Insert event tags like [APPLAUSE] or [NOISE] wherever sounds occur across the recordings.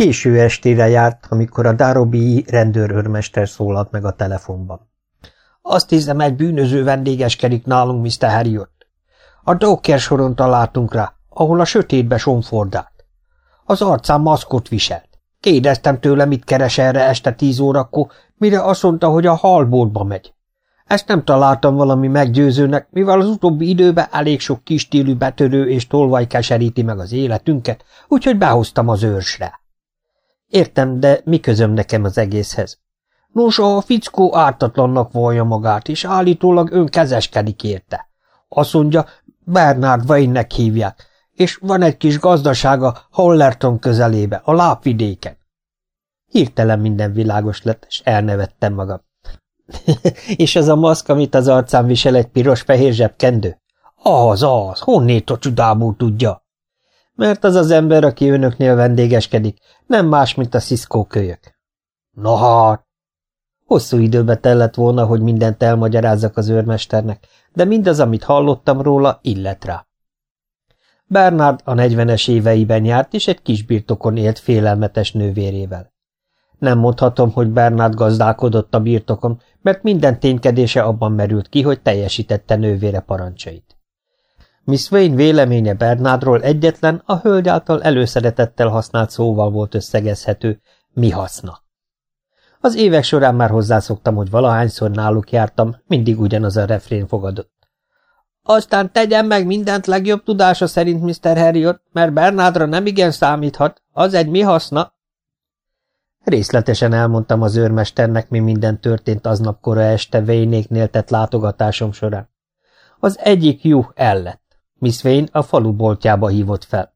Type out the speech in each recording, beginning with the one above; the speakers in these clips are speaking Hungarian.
Késő estére járt, amikor a Darobii rendőrőrmester szólalt meg a telefonban. Azt hiszem, egy bűnöző vendégeskedik nálunk, Mr. Harriot. A Docker soron találtunk rá, ahol a sötétbe sonfordált. Az arcán maszkot viselt. Kérdeztem tőle, mit keres erre este tíz órakor, mire azt mondta, hogy a halboltba megy. Ezt nem találtam valami meggyőzőnek, mivel az utóbbi időben elég sok kistílű betörő és tolvaj keseríti meg az életünket, úgyhogy behoztam az őrsre. Értem, de mi közöm nekem az egészhez? Nos, a fickó ártatlannak vallja magát, és állítólag ön kezeskedik érte. Azt mondja, Bernard Wayne-nek hívják, és van egy kis gazdasága Hollerton közelébe, a lápvidéken. Hirtelen minden világos lett, és elnevettem magam. [LAUGHS] és az a maszk, amit az arcán visel egy piros-fehér zsebkendő? Az, az, honnét a csodából tudja? Mert az az ember, aki önöknél vendégeskedik, nem más, mint a sziszkó kölyök. Na hát! Hosszú időbe tellett volna, hogy mindent elmagyarázzak az őrmesternek, de mindaz, amit hallottam róla, illet rá. Bernard a negyvenes éveiben járt, és egy kis birtokon élt félelmetes nővérével. Nem mondhatom, hogy Bernard gazdálkodott a birtokon, mert minden ténykedése abban merült ki, hogy teljesítette nővére parancsait. Miss Wayne véleménye Bernardról egyetlen, a hölgy által előszeretettel használt szóval volt összegezhető, mi haszna. Az évek során már hozzászoktam, hogy valahányszor náluk jártam, mindig ugyanaz a refrén fogadott. Aztán tegyen meg mindent legjobb tudása szerint Mr. Harriot, mert Bernardra nem igen számíthat, az egy mi haszna. Részletesen elmondtam az őrmesternek, mi minden történt aznap kora este Vénéknél tett látogatásom során. Az egyik juh el lett. Miss Wayne a falu boltjába hívott fel.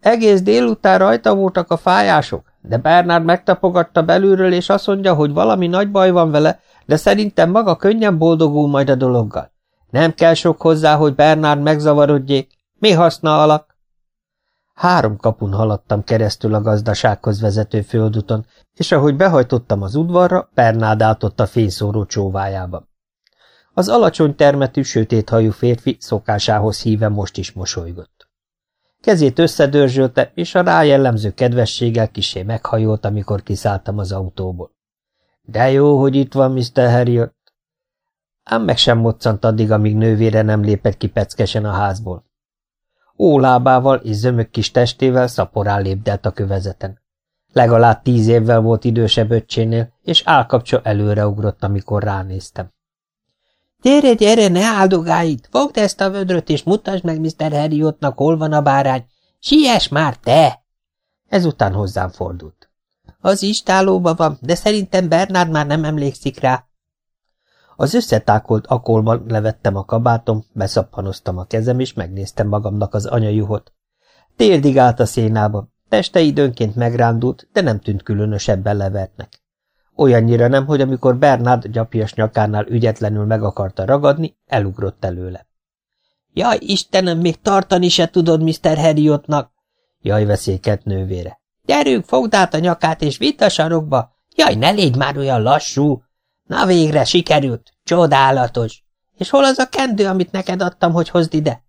Egész délután rajta voltak a fájások, de Bernard megtapogatta belülről, és azt mondja, hogy valami nagy baj van vele, de szerintem maga könnyen boldogul majd a dologgal. Nem kell sok hozzá, hogy Bernard megzavarodjék. Mi haszna alak? Három kapun haladtam keresztül a gazdasághoz vezető földuton, és ahogy behajtottam az udvarra, Bernard átott a fényszóró csóvájába. Az alacsony termetű, sötéthajú férfi szokásához híve most is mosolygott. Kezét összedörzsölte, és a rájellemző kedvességgel kisé meghajolt, amikor kiszálltam az autóból. De jó, hogy itt van Mr. Harriot. Ám meg sem moccant addig, amíg nővére nem lépett ki peckesen a házból. Ólábával és zömök kis testével szaporán lépdelt a kövezeten. Legalább tíz évvel volt idősebb öccsénél, és állkapcsa előreugrott, amikor ránéztem. – Gyere, gyere, ne áldogálj itt! Fogd ezt a vödröt, és mutasd meg Mr. Harriotnak, hol van a bárány! Siess már, te! Ezután hozzám fordult. Az istálóba van, de szerintem Bernard már nem emlékszik rá. Az összetákolt akolban levettem a kabátom, beszappanoztam a kezem, és megnéztem magamnak az anyajuhot. Térdig állt a szénába, teste időnként megrándult, de nem tűnt különösebben levertnek. Olyannyira nem, hogy amikor Bernard gyapjas nyakánál ügyetlenül meg akarta ragadni, elugrott előle. – Jaj, Istenem, még tartani se tudod Mr. Harriotnak! – jaj, veszélyket nővére. – Gyerünk, fogd át a nyakát, és vitt a sarokba! Jaj, ne légy már olyan lassú! Na végre, sikerült! Csodálatos! És hol az a kendő, amit neked adtam, hogy hozd ide?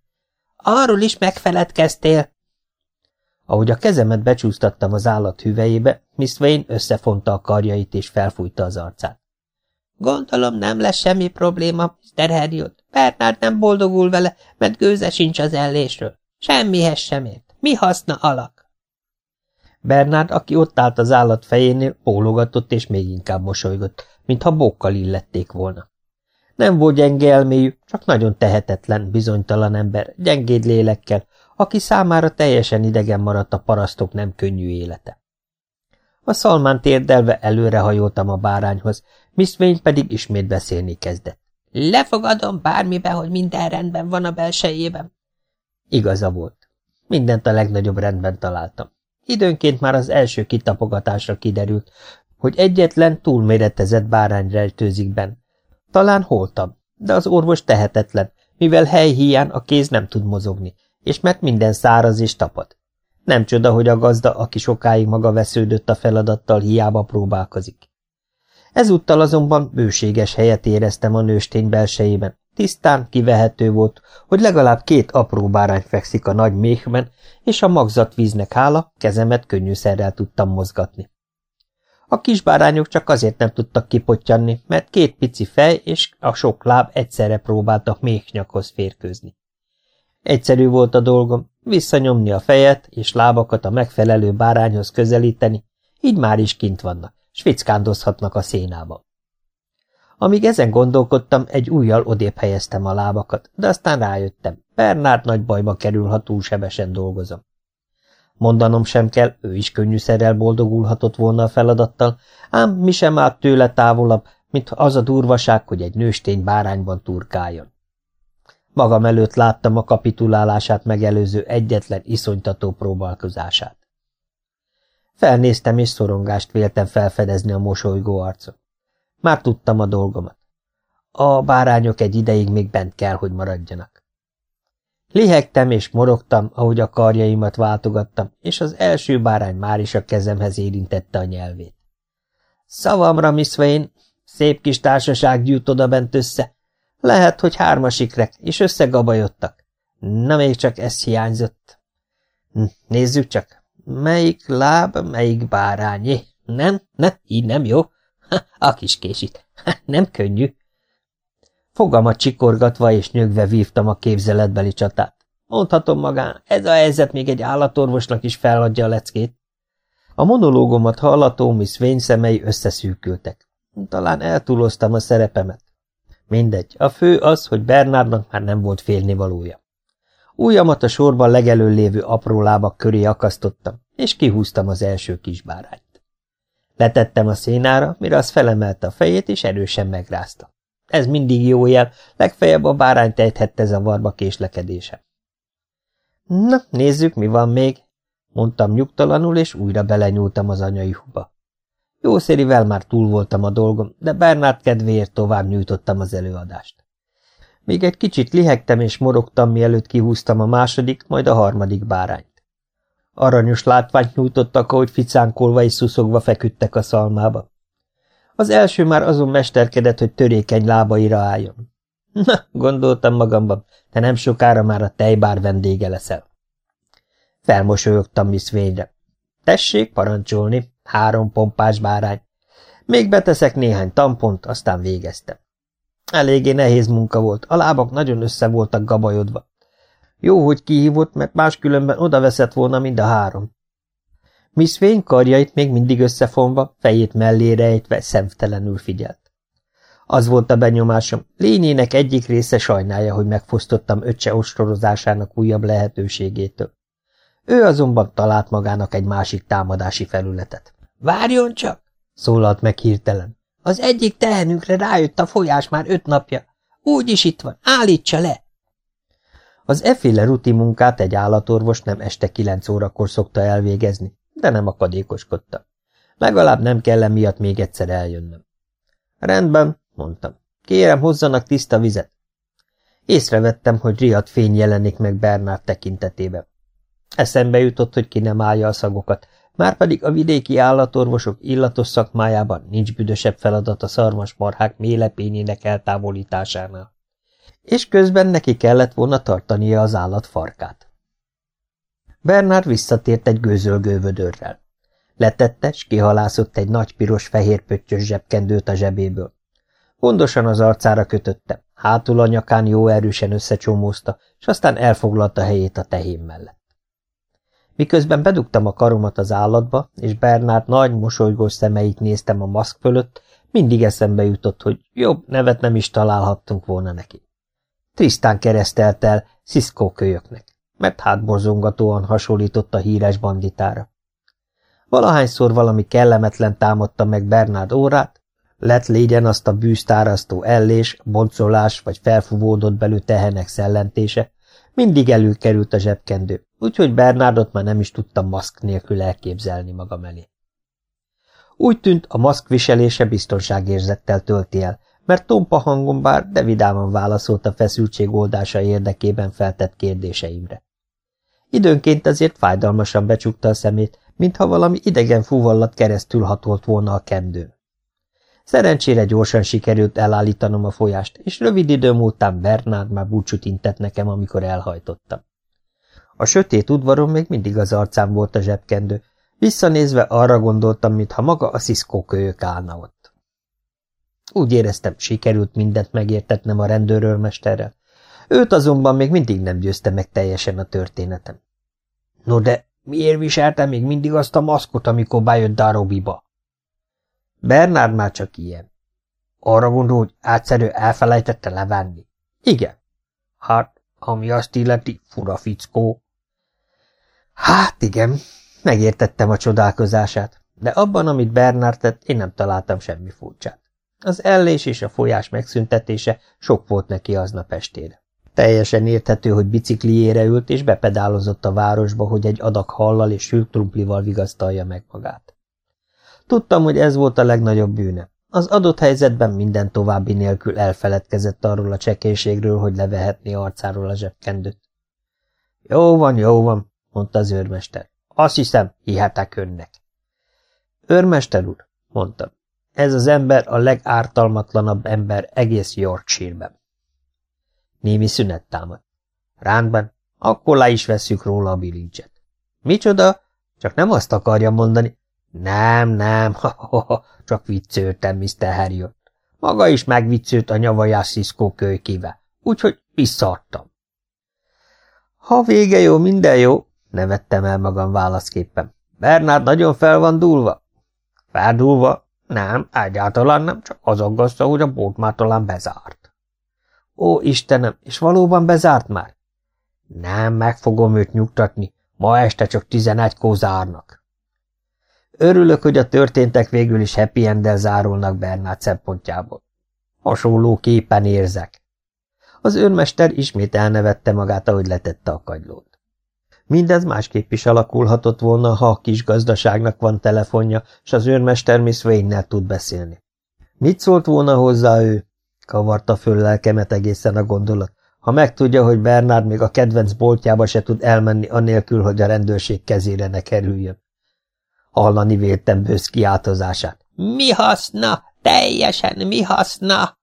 Arról is megfeledkeztél. Ahogy a kezemet becsúsztattam az állat hüvejébe, Miss Wayne összefonta a karjait és felfújta az arcát. Gondolom nem lesz semmi probléma, Mr. Harriot. Bernard nem boldogul vele, mert gőze sincs az ellésről. Semmihez sem ért. Mi haszna alak? Bernard, aki ott állt az állat fejénél, bólogatott és még inkább mosolygott, mintha bókkal illették volna. Nem volt gyenge elmélyű, csak nagyon tehetetlen, bizonytalan ember, gyengéd lélekkel, aki számára teljesen idegen maradt a parasztok nem könnyű élete. A szalmán térdelve előrehajoltam a bárányhoz, Wayne pedig ismét beszélni kezdett. Lefogadom bármibe, hogy minden rendben van a belsejében. Igaza volt. Mindent a legnagyobb rendben találtam. Időnként már az első kitapogatásra kiderült, hogy egyetlen túlméretezett bárány rejtőzik benn. Talán holtam, de az orvos tehetetlen, mivel helyhiány a kéz nem tud mozogni, és mert minden száraz és tapad. Nem csoda, hogy a gazda, aki sokáig maga vesződött a feladattal, hiába próbálkozik. Ezúttal azonban bőséges helyet éreztem a nőstény belsejében, Tisztán kivehető volt, hogy legalább két apró bárány fekszik a nagy méhben, és a magzat víznek hála kezemet könnyűszerrel tudtam mozgatni. A kis bárányok csak azért nem tudtak kipottyanni, mert két pici fej és a sok láb egyszerre próbáltak méhnyakhoz férkőzni. Egyszerű volt a dolgom, visszanyomni a fejet és lábakat a megfelelő bárányhoz közelíteni, így már is kint vannak, s vickándozhatnak a szénában. Amíg ezen gondolkodtam, egy újjal odébb helyeztem a lábakat, de aztán rájöttem, Bernárd nagy bajba kerül, ha túl sebesen dolgozom. Mondanom sem kell, ő is könnyűszerrel boldogulhatott volna a feladattal, ám mi sem állt tőle távolabb, mint az a durvaság, hogy egy nőstény bárányban turkáljon. Magam előtt láttam a kapitulálását megelőző egyetlen iszonytató próbálkozását. Felnéztem, és szorongást véltem felfedezni a mosolygó arcon. Már tudtam a dolgomat. A bárányok egy ideig még bent kell, hogy maradjanak. Lihegtem és morogtam, ahogy a karjaimat váltogattam, és az első bárány már is a kezemhez érintette a nyelvét. Szavamra, Miss Wayne, szép kis társaság gyűjt oda bent össze. Lehet, hogy hármasikrek, és összegabajodtak. Na, még csak ez hiányzott. Hm, nézzük csak. Melyik láb, melyik bárányé? Nem, nem, így nem jó. Ha, a kis késít. Ha, nem könnyű. Fogamat csikorgatva és nyögve vívtam a képzeletbeli csatát. Mondhatom magán, ez a helyzet még egy állatorvosnak is feladja a leckét. A monológomat hallató Miss Wayne szemei összeszűkültek. Talán eltúloztam a szerepemet. Mindegy, a fő az, hogy Bernardnak már nem volt félnivalója. Újamat a sorban legelől lévő apró lábak köré akasztottam, és kihúztam az első kisbárányt. Letettem a szénára, mire az felemelte a fejét, és erősen megrázta. Ez mindig jó jel, legfeljebb a bárány tejthette zavarba késlekedése. Na, nézzük, mi van még, mondtam nyugtalanul, és újra belenyúltam az anyai huba. Jószerivel már túl voltam a dolgom, de Bernát kedvéért tovább nyújtottam az előadást. Még egy kicsit lihegtem és morogtam, mielőtt kihúztam a második, majd a harmadik bárányt. Aranyos látványt nyújtottak, ahogy ficánkolva és szuszogva feküdtek a szalmába. Az első már azon mesterkedett, hogy törékeny lábaira álljon. [LAUGHS] Na, gondoltam magamban, te nem sokára már a tejbár vendége leszel. Felmosolyogtam Miss Vényre. Tessék parancsolni, három pompás bárány. Még beteszek néhány tampont, aztán végeztem. Eléggé nehéz munka volt, a lábak nagyon össze voltak gabajodva. Jó, hogy kihívott, mert máskülönben oda veszett volna mind a három. Miss Fény karjait még mindig összefonva, fejét mellére ejtve szemtelenül figyelt. Az volt a benyomásom, lényének egyik része sajnálja, hogy megfosztottam öccse ostorozásának újabb lehetőségétől. Ő azonban talált magának egy másik támadási felületet. – Várjon csak! – szólalt meg hirtelen. – Az egyik tehenünkre rájött a folyás már öt napja. Úgy is itt van, állítsa le! Az efféle ruti munkát egy állatorvos nem este kilenc órakor szokta elvégezni, de nem akadékoskodtam. Legalább nem kell emiatt még egyszer eljönnöm. Rendben, mondtam. Kérem, hozzanak tiszta vizet. Észrevettem, hogy riadt fény jelenik meg Bernard tekintetében. Eszembe jutott, hogy ki nem állja a szagokat, márpedig a vidéki állatorvosok illatos szakmájában nincs büdösebb feladat a szarvasmarhák mélepényének eltávolításánál. És közben neki kellett volna tartania az állat farkát. Bernard visszatért egy gőzölgő vödörrel. Letette, s kihalászott egy nagy piros-fehér pöttyös zsebkendőt a zsebéből. Gondosan az arcára kötötte, hátul a nyakán jó erősen összecsomózta, és aztán elfoglalta helyét a tehén mellett. Miközben bedugtam a karomat az állatba, és Bernát nagy, mosolygós szemeit néztem a maszk fölött, mindig eszembe jutott, hogy jobb nevet nem is találhattunk volna neki. Trisztán keresztelt el Cisco kölyöknek, mert hátborzongatóan hasonlított a híres banditára. Valahányszor valami kellemetlen támadta meg Bernard órát, lett légyen azt a bűztárasztó ellés, boncolás vagy felfúvódott belő tehenek szellentése, mindig előkerült a zsebkendő, úgyhogy Bernárdot már nem is tudtam maszk nélkül elképzelni magam elé. Úgy tűnt, a maszk viselése biztonságérzettel tölti el, mert tompa hangon bár, de vidáman válaszolt a feszültség oldása érdekében feltett kérdéseimre. Időnként azért fájdalmasan becsukta a szemét, mintha valami idegen fuvallat keresztül hatolt volna a kendőn. Szerencsére gyorsan sikerült elállítanom a folyást, és rövid idő múltán Bernard már búcsút intett nekem, amikor elhajtottam. A sötét udvaron még mindig az arcám volt a zsebkendő, visszanézve arra gondoltam, mintha maga a sziszkó kölyök állna ott. Úgy éreztem, sikerült mindent megértetnem a rendőrőrmesterrel. Őt azonban még mindig nem győzte meg teljesen a történetem. No de miért viselte még mindig azt a maszkot, amikor bejött Darobiba? Bernard már csak ilyen. Arra gondol, hogy átszerű elfelejtette levenni. Igen. Hát, ami azt illeti, fura fickó. Hát igen, megértettem a csodálkozását, de abban, amit Bernard tett, én nem találtam semmi furcsát. Az ellés és a folyás megszüntetése sok volt neki aznap estére. Teljesen érthető, hogy bicikliére ült és bepedálozott a városba, hogy egy adag hallal és sült trumplival vigasztalja meg magát. Tudtam, hogy ez volt a legnagyobb bűne. Az adott helyzetben minden további nélkül elfeledkezett arról a csekélységről, hogy levehetné arcáról a zsebkendőt. Jó van, jó van, mondta az őrmester. Azt hiszem, hihetek önnek. Őrmester úr, mondtam, ez az ember a legártalmatlanabb ember egész Yorkshire-ben. Némi szünet támadt. Rándban, akkor le is vesszük róla a bilincset. Micsoda? Csak nem azt akarja mondani. Nem, nem, ha, ha, ha, csak viccöltem, Mr. Harriot. Maga is megviccölt a nyavajás sziszkó kölykével, úgyhogy visszaadtam. Ha vége jó, minden jó, nevettem el magam válaszképpen. Bernard nagyon fel van dúlva? Feldúlva? Nem, egyáltalán nem, csak az aggasztja, hogy a bolt már talán bezárt. Ó, Istenem, és valóban bezárt már? Nem, meg fogom őt nyugtatni, ma este csak tizenegykor zárnak. Örülök, hogy a történtek végül is happy end zárulnak Bernát szempontjából. Hasonló képen érzek. Az őrmester ismét elnevette magát, ahogy letette a kagylót. Mindez másképp is alakulhatott volna, ha a kis gazdaságnak van telefonja, és az őrmester Miss Wayne-nel tud beszélni. Mit szólt volna hozzá ő? Kavarta föl lelkemet egészen a gondolat. Ha megtudja, hogy Bernard még a kedvenc boltjába se tud elmenni anélkül, hogy a rendőrség kezére ne kerüljön. Hallani véltem bősz kiáltozását. Mi haszna? Teljesen mi haszna?